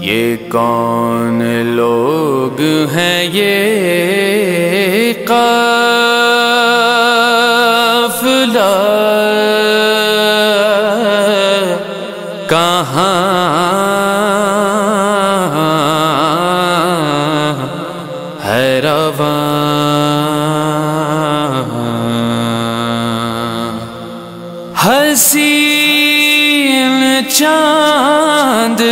یہ کون لوگ ہیں یہ قافلہ؟ کہاں ہے رواں؟ حسین چاند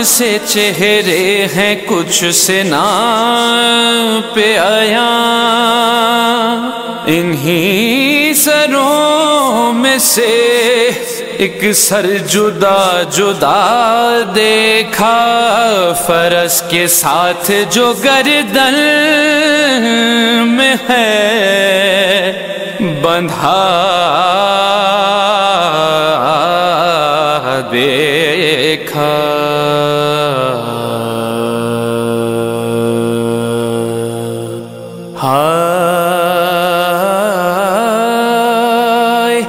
سے چہرے ہیں کچھ سے نام پہ آیا انہی سروں میں سے ایک سر جدا جدا دیکھا۔ فرس کے ساتھ جو گردن میں ہے بندھا۔ دیکھا ہائے،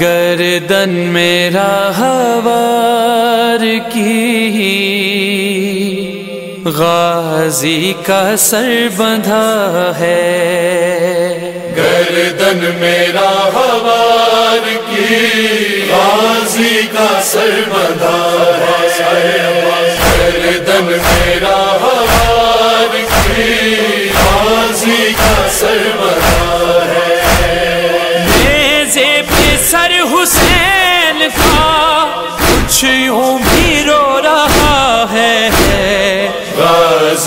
گردن میرا ہوار کی غازی کا سر بندھا ہے۔ گردن میرا ہوار کی غازی کا سر بندھا ہے۔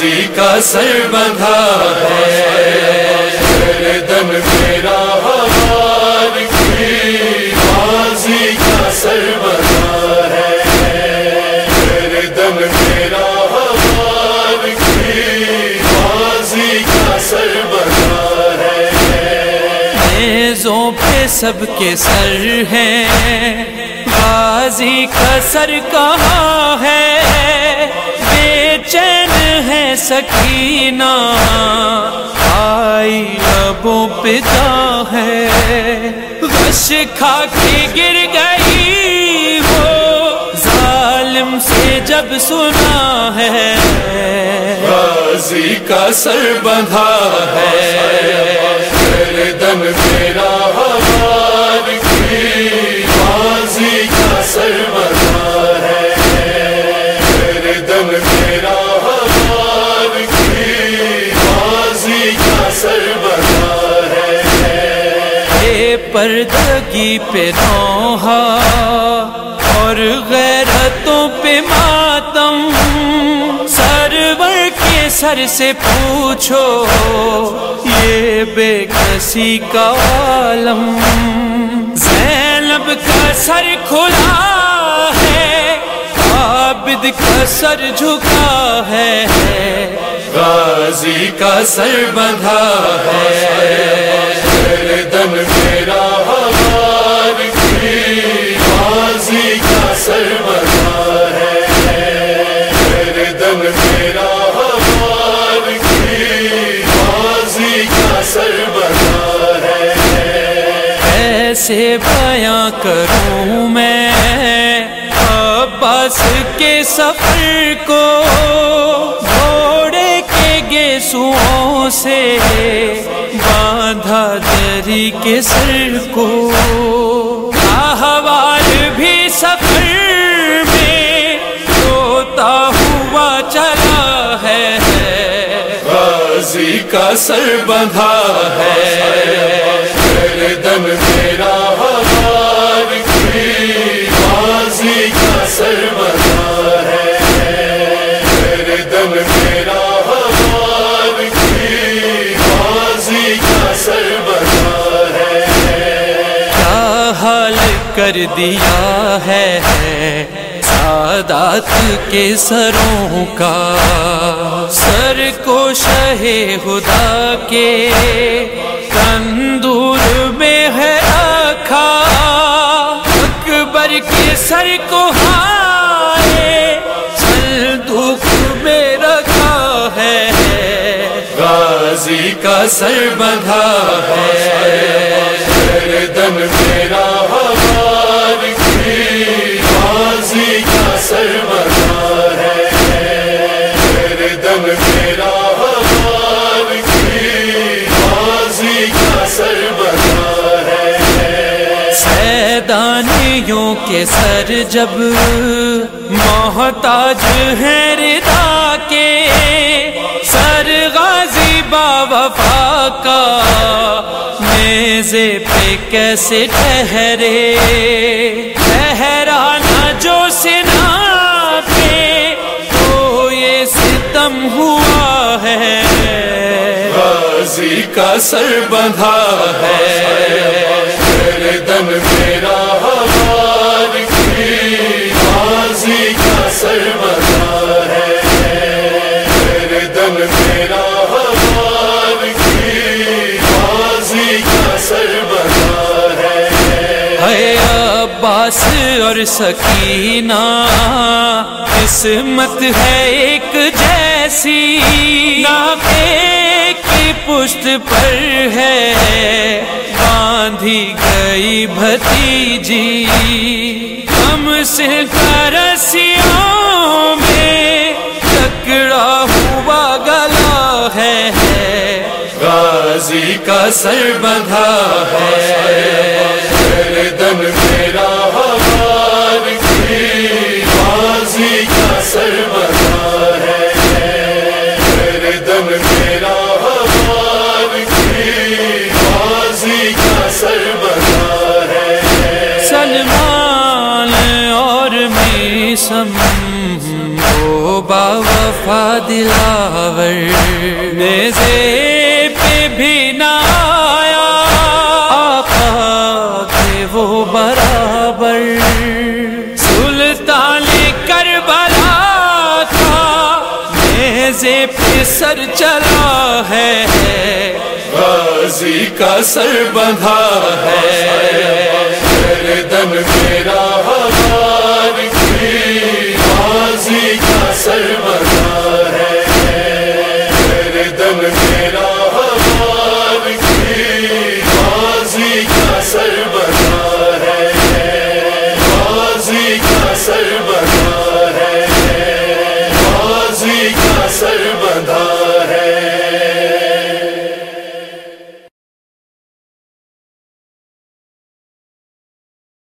غازی کا سر بندھا ہے۔ گردن میرا ہوار کی غازی کا سر بندھا ہے۔ گردن میرا کی غازی کا سر بندھا ہے۔ پہ سب کے سر ہیں۔ غازی کا سر کہاں ہے؟ سکینہ آئی لبوں پہ جا ہے۔ غش کھا کے گر گئی وہ ظالم سے جب سنا ہے۔ غازی کا سر بندھا ہے۔ اے پہ نوحا اور غیرتوں پہ ماتم۔ سرور کے سر سے پوچھو، یہ بے کسی کا عالم۔ زینب کا سر کھلا ہے، عابد کا سر جھکا ہے، غازی کا سر بندھا ہے۔ گردن میرا ہوار کی غازی کا سر بندھا ہے گردن میرا ہوار کی غازی کا سر ہے۔ ایسے بیاں کروں میں عباس کے سفر کو کے گیسوں سے باندھا دری کے سر کو۔ احوال بھی سفر میں روتا ہوا چلا ہے۔ غازی کا سر بندھا ہے۔ گردن میرا غازی کا سر بندھا کر دیا ہے سادات کے سروں کا۔ سر کو شہ خدا کے تندور میں ہے رکھا اکبر کے سر کو ہائے چل دکھ میں رکھا ہے۔ غازی کا سر بندھا ہے۔ گردن میرا سیدانیوں کے سر جب محتاج ہے ردا کے، سر غازی با وفا کا میزے پہ کیسے ٹھہرے؟ غازی کا سر بندھا ہے۔ دن میرا غازی کا سر بندھا ہے۔ دن عباس اور سکینہ، قسمت ہے ایک جیسی۔ کی پشت پر ہے۔ باندھی گئی بھتیجی۔ ہم سے کرسیوں میں ٹکڑا ہوا گلا ہے۔ غازی کا سر بندھا ہے۔ دن میرا دلاور میزے پہ بھی نہ آیا آقا کے وہ برابر سلطان کربلا تھا میزے پہ سر چلا ہے غازی کا سر بندھا ہے دن میرا